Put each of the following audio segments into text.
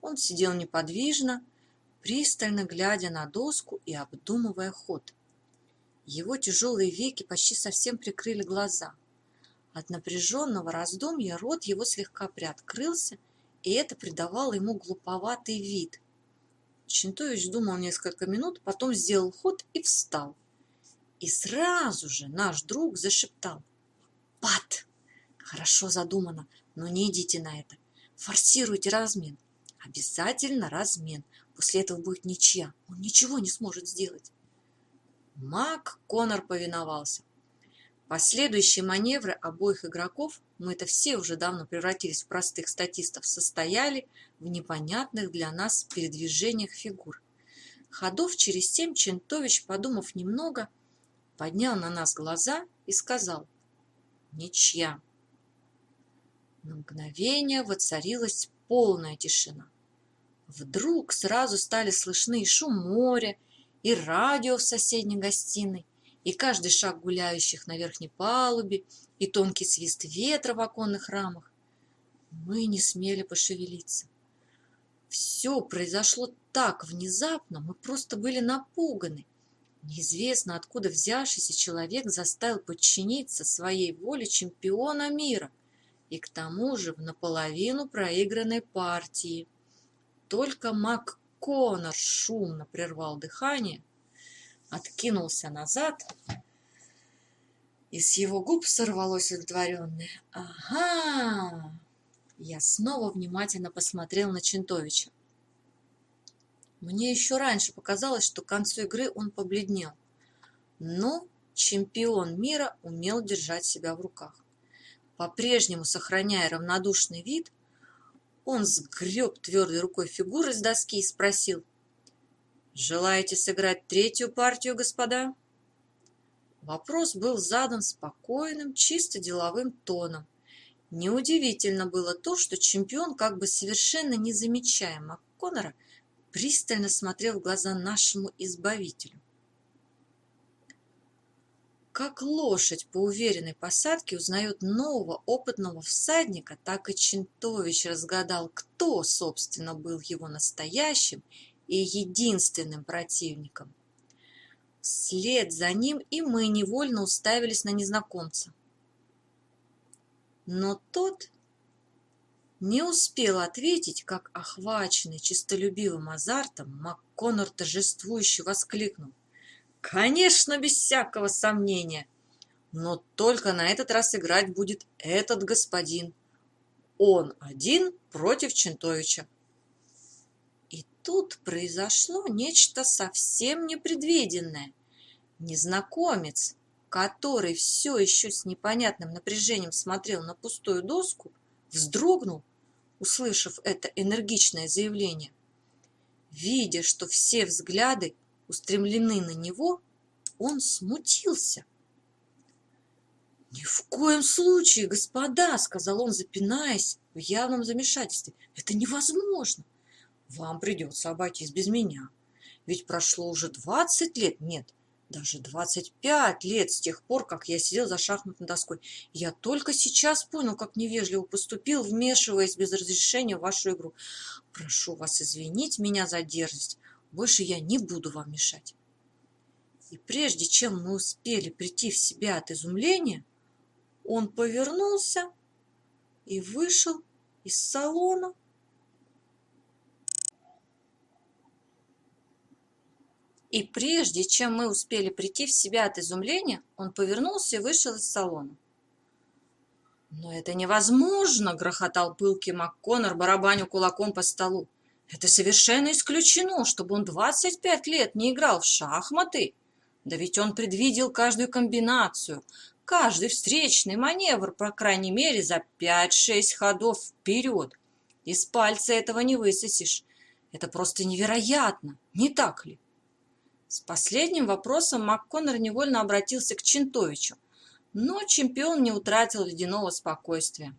Он сидел неподвижно, пристально глядя на доску и обдумывая ход. Его тяжелые веки почти совсем прикрыли глаза. От напряженного раздумья рот его слегка приоткрылся, и это придавало ему глуповатый вид. Чинтович думал несколько минут, потом сделал ход и встал. И сразу же наш друг зашептал. «Пат! Хорошо задумано, но не идите на это. Форсируйте размен. Обязательно размен. После этого будет ничья. Он ничего не сможет сделать. Мак Конор повиновался. Последующие маневры обоих игроков, мы это все уже давно превратились в простых статистов, состояли в непонятных для нас передвижениях фигур. Ходов через семь Чентович, подумав немного, поднял на нас глаза и сказал «Ничья». На мгновение воцарилась полная тишина. Вдруг сразу стали слышны и шум моря, и радио в соседней гостиной, и каждый шаг гуляющих на верхней палубе, и тонкий свист ветра в оконных рамах. Мы не смели пошевелиться. Все произошло так внезапно, мы просто были напуганы. Неизвестно, откуда взявшийся человек заставил подчиниться своей воле чемпиона мира и к тому же в наполовину проигранной партии. Только МакКоннор шумно прервал дыхание, откинулся назад, и с его губ сорвалось удовлетворенное «Ага!». Я снова внимательно посмотрел на Чентовича. Мне еще раньше показалось, что к концу игры он побледнел. Но чемпион мира умел держать себя в руках. По-прежнему сохраняя равнодушный вид, он сгреб твердой рукой фигуры с доски и спросил. «Желаете сыграть третью партию, господа?» Вопрос был задан спокойным, чисто деловым тоном. Неудивительно было то, что чемпион, как бы совершенно не замечая МакКоннора, пристально смотрел в глаза нашему избавителю. Как лошадь по уверенной посадке узнает нового опытного всадника, так и Чентович разгадал, кто, собственно, был его настоящим и единственным противником. Вслед за ним и мы невольно уставились на незнакомца. Но тот не успел ответить, как охваченный чистолюбивым азартом МакКоннор торжествующе воскликнул. Конечно, без всякого сомнения. Но только на этот раз играть будет этот господин. Он один против Чентовича. И тут произошло нечто совсем непредвиденное. Незнакомец, который все еще с непонятным напряжением смотрел на пустую доску, вздрогнул, услышав это энергичное заявление. Видя, что все взгляды устремлены на него, он смутился. «Ни в коем случае, господа!» — сказал он, запинаясь в явном замешательстве. «Это невозможно! Вам придется обойтись без меня. Ведь прошло уже двадцать лет, нет, даже двадцать пять лет с тех пор, как я сидел за шахматной доской. Я только сейчас понял, как невежливо поступил, вмешиваясь без разрешения в вашу игру. Прошу вас извинить меня за дерзость. Больше я не буду вам мешать. И прежде чем мы успели прийти в себя от изумления, он повернулся и вышел из салона. И прежде чем мы успели прийти в себя от изумления, он повернулся и вышел из салона. «Но это невозможно!» – грохотал пылкий МакКоннор, барабаню кулаком по столу. Это совершенно исключено, чтобы он 25 лет не играл в шахматы. Да ведь он предвидел каждую комбинацию, каждый встречный маневр, по крайней мере, за 5-6 ходов вперед. Из пальца этого не высосишь. Это просто невероятно, не так ли? С последним вопросом МакКоннор невольно обратился к Чинтовичу, но чемпион не утратил ледяного спокойствия.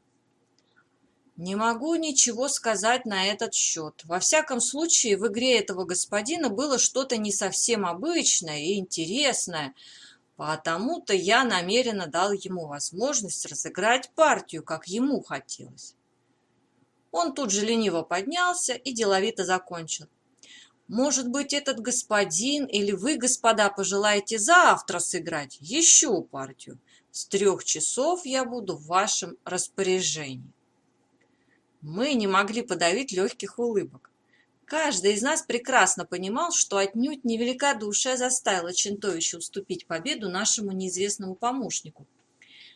Не могу ничего сказать на этот счет. Во всяком случае, в игре этого господина было что-то не совсем обычное и интересное, потому-то я намеренно дал ему возможность разыграть партию, как ему хотелось. Он тут же лениво поднялся и деловито закончил. Может быть, этот господин или вы, господа, пожелаете завтра сыграть еще партию? С трех часов я буду в вашем распоряжении. Мы не могли подавить легких улыбок. Каждый из нас прекрасно понимал, что отнюдь не великодушие заставило Чентовича уступить победу нашему неизвестному помощнику.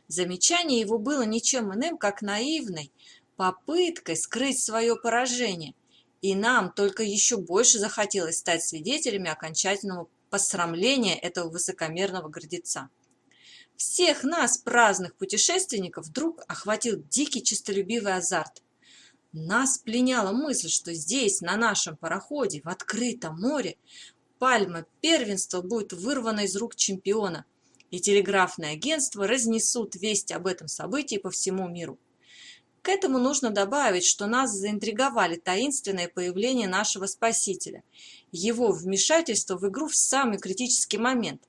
Замечание его было ничем иным, как наивной попыткой скрыть свое поражение, и нам только еще больше захотелось стать свидетелями окончательного посрамления этого высокомерного гордеца. Всех нас, праздных путешественников, вдруг охватил дикий честолюбивый азарт. Нас пленяла мысль, что здесь, на нашем пароходе, в открытом море, пальма первенства будет вырвана из рук чемпиона, и телеграфные агентства разнесут весть об этом событии по всему миру. К этому нужно добавить, что нас заинтриговали таинственное появление нашего спасителя, его вмешательство в игру в самый критический момент,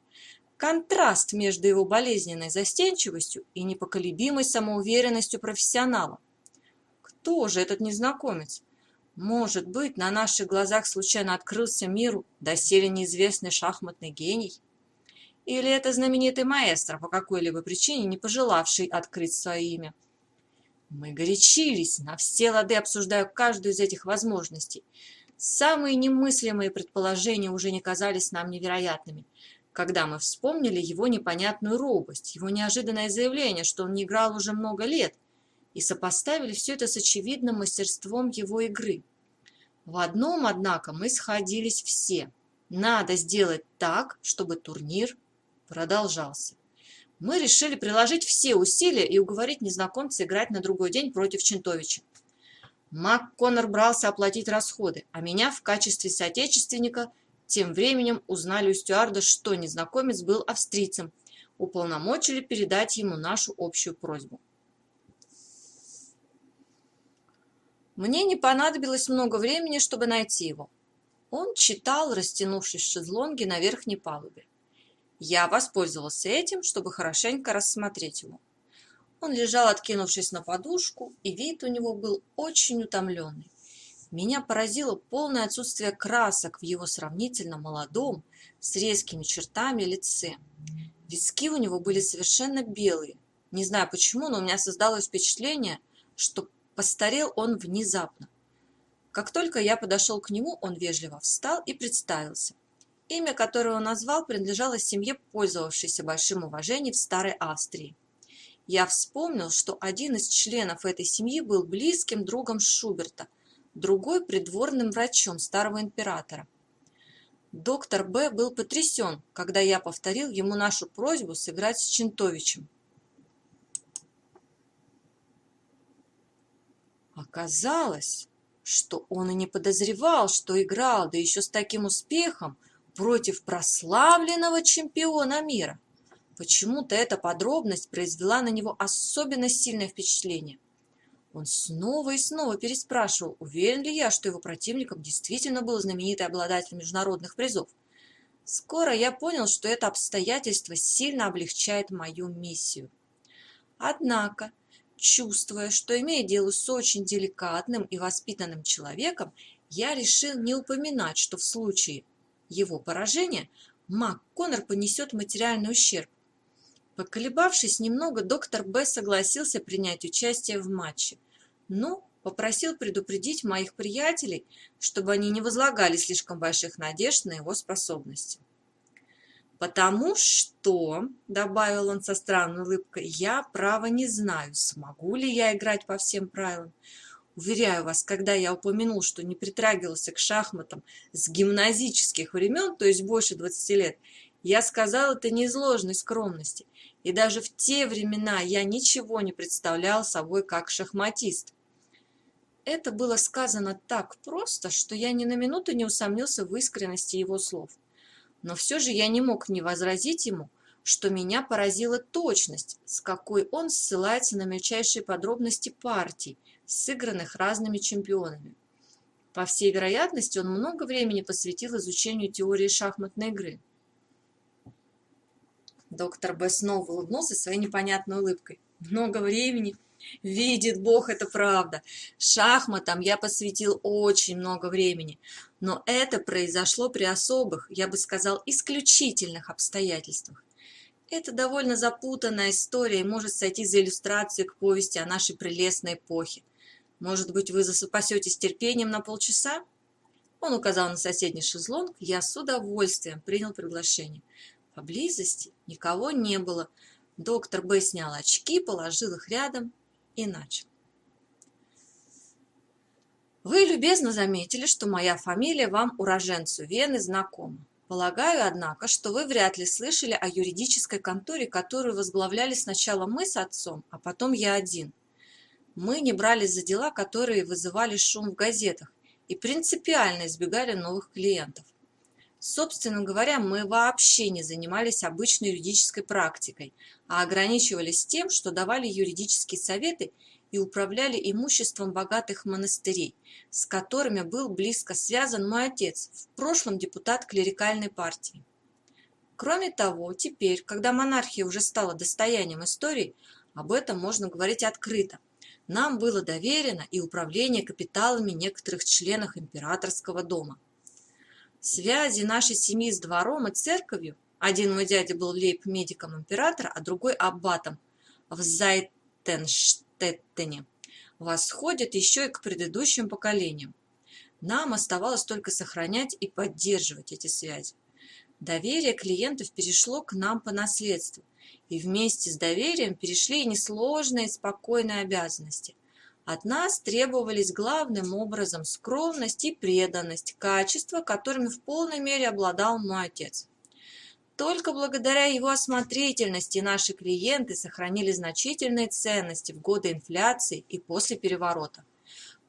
контраст между его болезненной застенчивостью и непоколебимой самоуверенностью профессионала. Кто же этот незнакомец? Может быть, на наших глазах случайно открылся миру доселе неизвестный шахматный гений? Или это знаменитый маэстро, по какой-либо причине не пожелавший открыть свое имя? Мы горячились, на все лады обсуждая каждую из этих возможностей. Самые немыслимые предположения уже не казались нам невероятными, когда мы вспомнили его непонятную робость, его неожиданное заявление, что он не играл уже много лет, и сопоставили все это с очевидным мастерством его игры. В одном, однако, мы сходились все. Надо сделать так, чтобы турнир продолжался мы решили приложить все усилия и уговорить незнакомца играть на другой день против Чентовича. Мак Коннор брался оплатить расходы, а меня в качестве соотечественника тем временем узнали у стюарда, что незнакомец был австрийцем, уполномочили передать ему нашу общую просьбу. Мне не понадобилось много времени, чтобы найти его. Он читал, растянувшись в шезлонге на верхней палубе. Я воспользовался этим, чтобы хорошенько рассмотреть его. Он лежал, откинувшись на подушку, и вид у него был очень утомленный. Меня поразило полное отсутствие красок в его сравнительно молодом, с резкими чертами лице. Виски у него были совершенно белые. Не знаю почему, но у меня создалось впечатление, что постарел он внезапно. Как только я подошел к нему, он вежливо встал и представился. Имя, которое он назвал, принадлежало семье, пользовавшейся большим уважением в Старой Австрии. Я вспомнил, что один из членов этой семьи был близким другом Шуберта, другой – придворным врачом старого императора. Доктор Б. был потрясен, когда я повторил ему нашу просьбу сыграть с Чентовичем. Оказалось, что он и не подозревал, что играл, да еще с таким успехом – против прославленного чемпиона мира. Почему-то эта подробность произвела на него особенно сильное впечатление. Он снова и снова переспрашивал, уверен ли я, что его противником действительно был знаменитый обладатель международных призов. Скоро я понял, что это обстоятельство сильно облегчает мою миссию. Однако, чувствуя, что имея дело с очень деликатным и воспитанным человеком, я решил не упоминать, что в случае его поражения, Мак Коннор понесет материальный ущерб. Поколебавшись немного, доктор Б. согласился принять участие в матче, но попросил предупредить моих приятелей, чтобы они не возлагали слишком больших надежд на его способности. «Потому что», — добавил он со странной улыбкой, — «я, право, не знаю, смогу ли я играть по всем правилам. Уверяю вас, когда я упомянул, что не притрагивался к шахматам с гимназических времен, то есть больше 20 лет, я сказал это не из ложной скромности. И даже в те времена я ничего не представлял собой как шахматист. Это было сказано так просто, что я ни на минуту не усомнился в искренности его слов. Но все же я не мог не возразить ему, что меня поразила точность, с какой он ссылается на мельчайшие подробности партий, сыгранных разными чемпионами. По всей вероятности, он много времени посвятил изучению теории шахматной игры. Доктор Б. снова улыбнулся своей непонятной улыбкой. Много времени. Видит Бог, это правда. Шахматам я посвятил очень много времени, но это произошло при особых, я бы сказал, исключительных обстоятельствах. Это довольно запутанная история и может сойти за иллюстрацию к повести о нашей прелестной эпохе. Может быть, вы запасетесь терпением на полчаса? Он указал на соседний шезлонг, я с удовольствием принял приглашение. Поблизости никого не было. Доктор Б. снял очки, положил их рядом и начал. Вы любезно заметили, что моя фамилия вам, уроженцу Вены, знакома. Полагаю, однако, что вы вряд ли слышали о юридической конторе, которую возглавляли сначала мы с отцом, а потом я один. Мы не брались за дела, которые вызывали шум в газетах, и принципиально избегали новых клиентов. Собственно говоря, мы вообще не занимались обычной юридической практикой, а ограничивались тем, что давали юридические советы и управляли имуществом богатых монастырей, с которыми был близко связан мой отец, в прошлом депутат клерикальной партии. Кроме того, теперь, когда монархия уже стала достоянием истории, об этом можно говорить открыто, нам было доверено и управление капиталами некоторых членов императорского дома. Связи нашей семьи с двором и церковью, один мой дядя был лейб-медиком императора, а другой аббатом в Зайтенштеттене, восходят еще и к предыдущим поколениям. Нам оставалось только сохранять и поддерживать эти связи. Доверие клиентов перешло к нам по наследству, и вместе с доверием перешли и несложные спокойные обязанности. От нас требовались главным образом скромность и преданность, качества, которыми в полной мере обладал мой отец. Только благодаря его осмотрительности наши клиенты сохранили значительные ценности в годы инфляции и после переворота.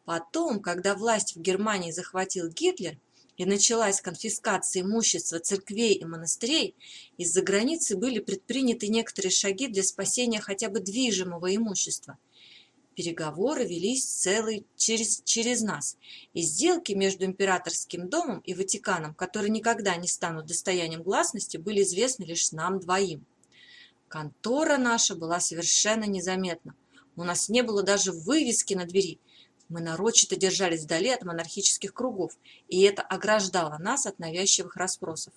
Потом, когда власть в Германии захватил Гитлер, и началась конфискация имущества церквей и монастырей, из-за границы были предприняты некоторые шаги для спасения хотя бы движимого имущества. Переговоры велись целый через, через нас, и сделки между императорским домом и Ватиканом, которые никогда не станут достоянием гласности, были известны лишь нам двоим. Контора наша была совершенно незаметна. У нас не было даже вывески на двери – мы нарочито держались вдали от монархических кругов, и это ограждало нас от навязчивых расспросов.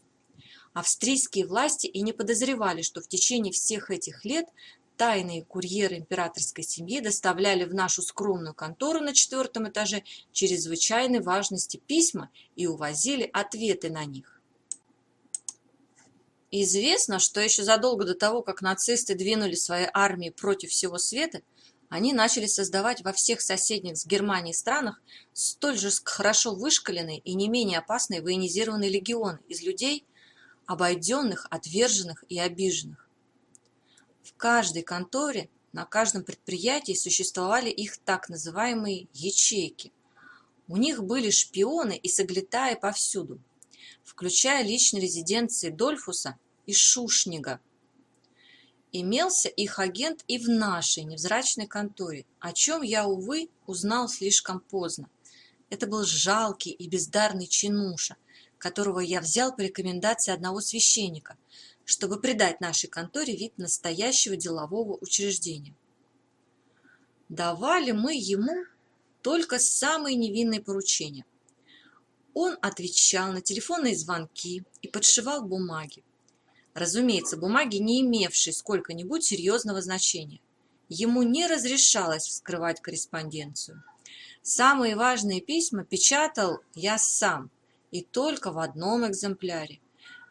Австрийские власти и не подозревали, что в течение всех этих лет тайные курьеры императорской семьи доставляли в нашу скромную контору на четвертом этаже чрезвычайной важности письма и увозили ответы на них. Известно, что еще задолго до того, как нацисты двинули свои армии против всего света, они начали создавать во всех соседних с Германией странах столь же хорошо вышкаленные и не менее опасные военизированные легионы из людей, обойденных, отверженных и обиженных. Каждой конторе, на каждом предприятии существовали их так называемые ячейки. У них были шпионы и соглядатаи повсюду, включая личные резиденции Дольфуса и Шушнига – Имелся их агент и в нашей невзрачной конторе, о чем я, увы, узнал слишком поздно. Это был жалкий и бездарный чинуша, которого я взял по рекомендации одного священника, чтобы придать нашей конторе вид настоящего делового учреждения. Давали мы ему только самые невинные поручения. Он отвечал на телефонные звонки и подшивал бумаги. Разумеется, бумаги, не имевшие сколько-нибудь серьезного значения. Ему не разрешалось вскрывать корреспонденцию. Самые важные письма печатал я сам, и только в одном экземпляре.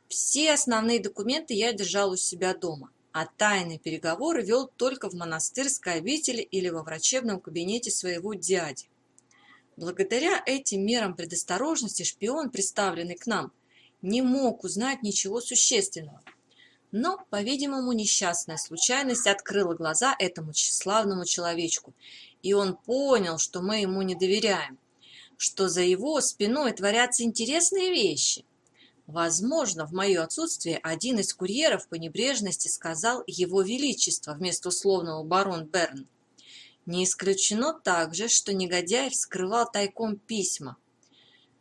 Все основные документы я держал у себя дома, а тайные переговоры вел только в монастырской обители или во врачебном кабинете своего дяди. Благодаря этим мерам предосторожности шпион, представленный к нам, не мог узнать ничего существенного – но, по-видимому, несчастная случайность открыла глаза этому тщеславному человечку, и он понял, что мы ему не доверяем, что за его спиной творятся интересные вещи. Возможно, в мое отсутствие один из курьеров по небрежности сказал «Его Величество» вместо условного барон Берн. Не исключено также, что негодяй вскрывал тайком письма.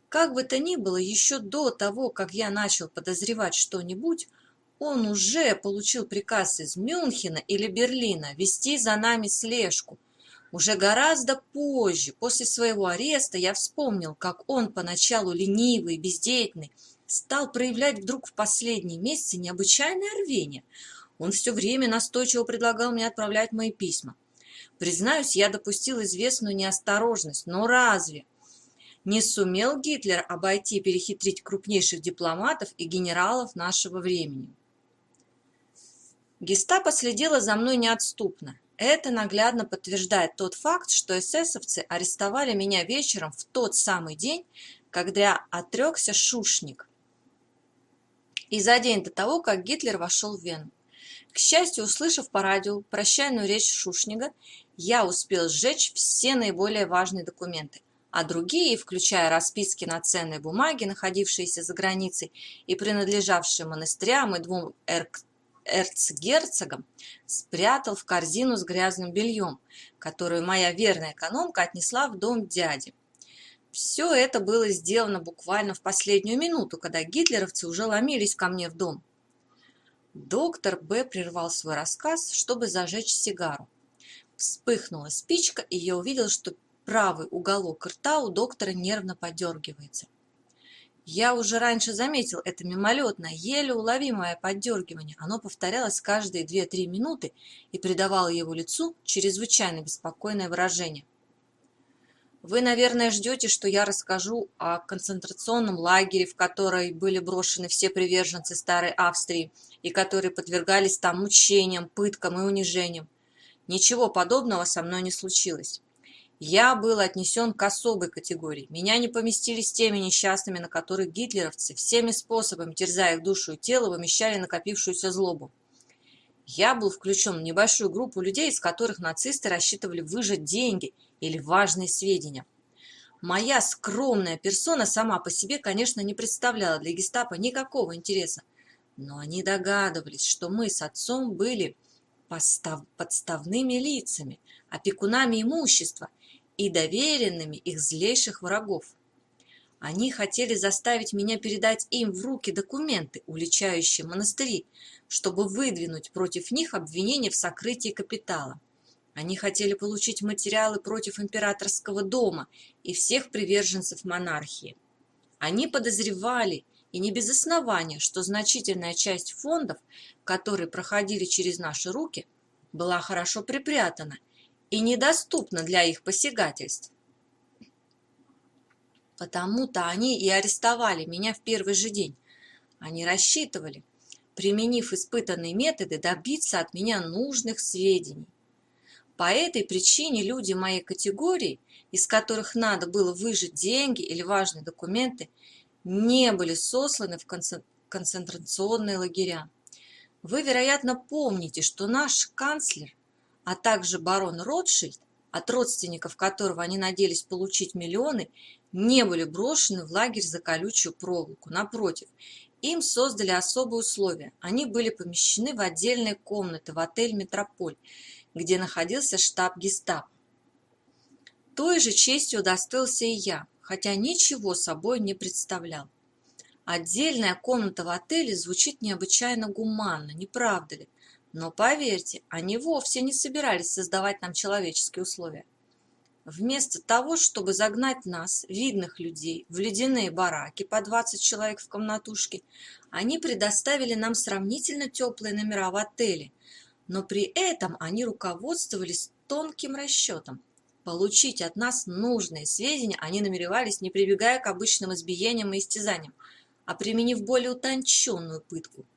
Как бы то ни было, еще до того, как я начал подозревать что-нибудь, он уже получил приказ из Мюнхена или Берлина вести за нами слежку, Уже гораздо позже, после своего ареста, я вспомнил, как он поначалу ленивый бездеятельный, стал проявлять вдруг в последние месяцы необычайное рвение. Он все время настойчиво предлагал мне отправлять мои письма. Признаюсь, я допустил известную неосторожность, но разве не сумел Гитлер обойти и перехитрить крупнейших дипломатов и генералов нашего времени? Гестапо следило за мной неотступно. Это наглядно подтверждает тот факт, что эсэсовцы арестовали меня вечером в тот самый день, когда отрекся Шушник. И за день до того, как Гитлер вошел в Вену. К счастью, услышав по радио прощальную речь Шушнига, я успел сжечь все наиболее важные документы, а другие, включая расписки на ценные бумаги, находившиеся за границей и принадлежавшие монастырям и двум эрцгерцогом спрятал в корзину с грязным бельем, которую моя верная экономка отнесла в дом дяди. Все это было сделано буквально в последнюю минуту, когда гитлеровцы уже ломились ко мне в дом. Доктор Б. прервал свой рассказ, чтобы зажечь сигару. Вспыхнула спичка, и я увидел, что правый уголок рта у доктора нервно подергивается. Я уже раньше заметил это мимолетное, еле уловимое поддергивание. Оно повторялось каждые 2-3 минуты и придавало его лицу чрезвычайно беспокойное выражение. Вы, наверное, ждете, что я расскажу о концентрационном лагере, в который были брошены все приверженцы Старой Австрии и которые подвергались там мучениям, пыткам и унижениям. Ничего подобного со мной не случилось. Я был отнесен к особой категории. Меня не поместили с теми несчастными, на которых гитлеровцы всеми способами, терзая их душу и тело, вымещали накопившуюся злобу. Я был включен в небольшую группу людей, из которых нацисты рассчитывали выжать деньги или важные сведения. Моя скромная персона сама по себе, конечно, не представляла для гестапо никакого интереса, но они догадывались, что мы с отцом были подставными лицами, опекунами имущества и доверенными их злейших врагов. Они хотели заставить меня передать им в руки документы, уличающие монастыри, чтобы выдвинуть против них обвинение в сокрытии капитала. Они хотели получить материалы против императорского дома и всех приверженцев монархии. Они подозревали, и не без основания, что значительная часть фондов, которые проходили через наши руки, была хорошо припрятана и недоступна для их посягательств. Потому-то они и арестовали меня в первый же день. Они рассчитывали, применив испытанные методы, добиться от меня нужных сведений. По этой причине люди моей категории, из которых надо было выжить деньги или важные документы, не были сосланы в концентрационные лагеря. Вы, вероятно, помните, что наш канцлер, а также барон Ротшильд, от родственников которого они надеялись получить миллионы, не были брошены в лагерь за колючую проволоку. Напротив, им создали особые условия. Они были помещены в отдельные комнаты в отель «Метрополь», где находился штаб гестапо. Той же честью удостоился и я, хотя ничего собой не представлял. Отдельная комната в отеле звучит необычайно гуманно, не правда ли? Но поверьте, они вовсе не собирались создавать нам человеческие условия. Вместо того, чтобы загнать нас, видных людей, в ледяные бараки по 20 человек в комнатушке, они предоставили нам сравнительно теплые номера в отеле, но при этом они руководствовались тонким расчетом. Получить от нас нужные сведения они намеревались, не прибегая к обычным избиениям и истязаниям, а применив более утонченную пытку –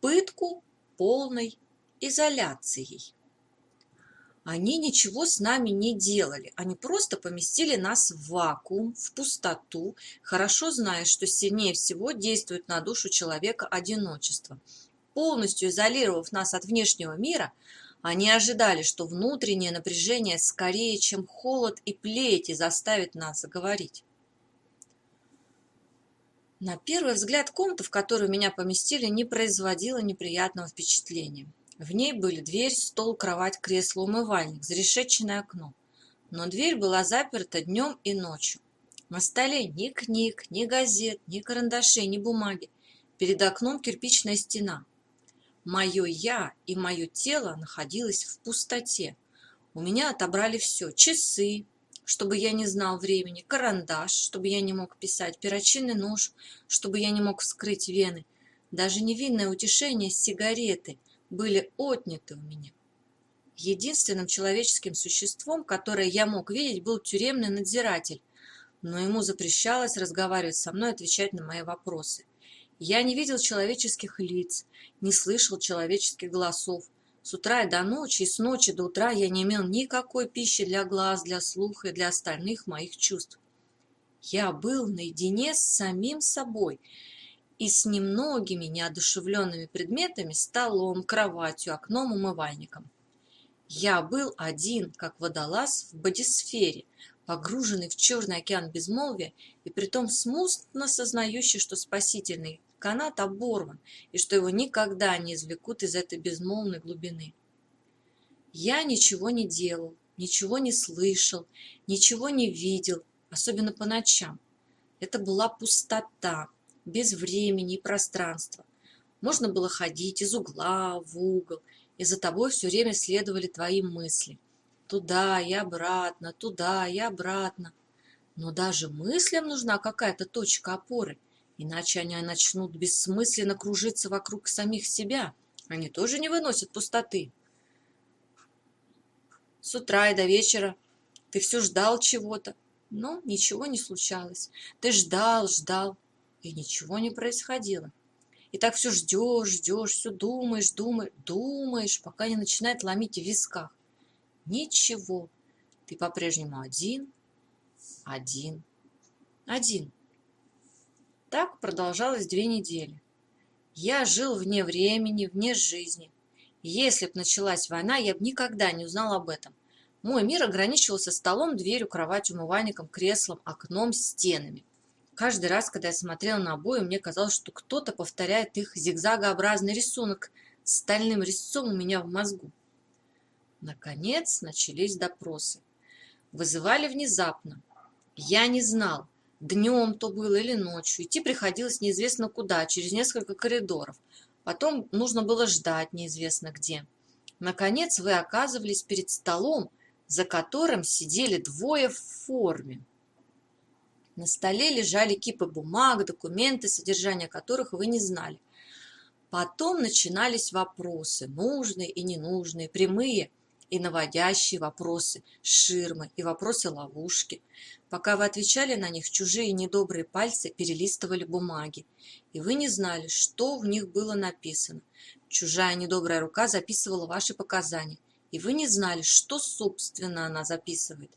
пытку полной изоляцией. Они ничего с нами не делали, они просто поместили нас в вакуум, в пустоту, хорошо зная, что сильнее всего действует на душу человека одиночество. Полностью изолировав нас от внешнего мира, они ожидали, что внутреннее напряжение скорее, чем холод и плети заставит нас заговорить. На первый взгляд комната, в которую меня поместили, не производила неприятного впечатления. В ней были дверь, стол, кровать, кресло, умывальник, зарешеченное окно. Но дверь была заперта днем и ночью. На столе ни книг, ни газет, ни карандашей, ни бумаги. Перед окном кирпичная стена. Мое «я» и мое тело находилось в пустоте. У меня отобрали все. Часы, чтобы я не знал времени, карандаш, чтобы я не мог писать, перочинный нож, чтобы я не мог вскрыть вены. Даже невинное утешение сигареты были отняты у меня. Единственным человеческим существом, которое я мог видеть, был тюремный надзиратель, но ему запрещалось разговаривать со мной, отвечать на мои вопросы. Я не видел человеческих лиц, не слышал человеческих голосов. С утра и до ночи, и с ночи до утра я не имел никакой пищи для глаз, для слуха и для остальных моих чувств. Я был наедине с самим собой и с немногими неодушевленными предметами, столом, кроватью, окном, умывальником. Я был один, как водолаз в бодисфере, погруженный в черный океан безмолвия и притом смутно сознающий, что спасительный канат оборван и что его никогда не извлекут из этой безмолвной глубины. Я ничего не делал, ничего не слышал, ничего не видел, особенно по ночам. Это была пустота, без времени и пространства. Можно было ходить из угла в угол, и за тобой все время следовали твои мысли. Туда и обратно, туда и обратно. Но даже мыслям нужна какая-то точка опоры, иначе они начнут бессмысленно кружиться вокруг самих себя. Они тоже не выносят пустоты. С утра и до вечера ты все ждал чего-то, но ничего не случалось. Ты ждал, ждал, и ничего не происходило. И так все ждешь, ждешь, все думаешь, думаешь, думаешь, пока не начинает ломить в висках. Ничего. Ты по-прежнему один, один, один. Так продолжалось две недели. Я жил вне времени, вне жизни. Если б началась война, я бы никогда не узнал об этом. Мой мир ограничивался столом, дверью, кроватью, умывальником, креслом, окном, стенами. Каждый раз, когда я смотрел на обои, мне казалось, что кто-то повторяет их зигзагообразный рисунок стальным резцом у меня в мозгу. Наконец начались допросы. Вызывали внезапно. Я не знал, Днем то было или ночью. Идти приходилось неизвестно куда, через несколько коридоров. Потом нужно было ждать неизвестно где. Наконец вы оказывались перед столом, за которым сидели двое в форме. На столе лежали кипы бумаг, документы, содержание которых вы не знали. Потом начинались вопросы, нужные и ненужные, прямые и наводящие вопросы, ширмы и вопросы-ловушки. Пока вы отвечали на них, чужие недобрые пальцы перелистывали бумаги, и вы не знали, что в них было написано. Чужая недобрая рука записывала ваши показания, и вы не знали, что, собственно, она записывает.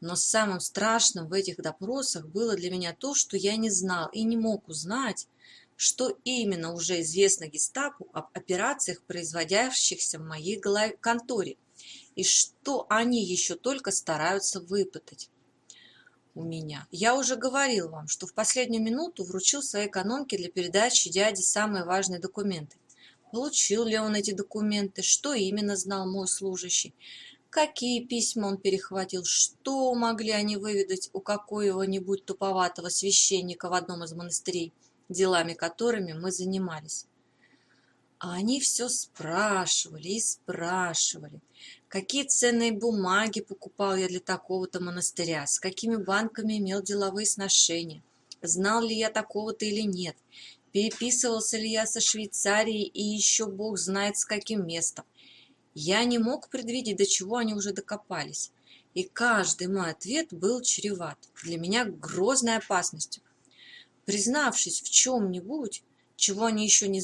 Но самым страшным в этих допросах было для меня то, что я не знал и не мог узнать, что именно уже известно гестапо об операциях, производящихся в моей конторе – и что они еще только стараются выпытать у меня. Я уже говорил вам, что в последнюю минуту вручил своей экономке для передачи дяде самые важные документы. Получил ли он эти документы, что именно знал мой служащий, какие письма он перехватил, что могли они выведать у какого-нибудь туповатого священника в одном из монастырей, делами которыми мы занимались. А они все спрашивали и спрашивали, какие ценные бумаги покупал я для такого-то монастыря, с какими банками имел деловые сношения, знал ли я такого-то или нет, переписывался ли я со Швейцарией? И еще бог знает с каким местом. Я не мог предвидеть, до чего они уже докопались, и каждый мой ответ был чреват, для меня грозной опасностью. Признавшись в чем-нибудь, чего они еще не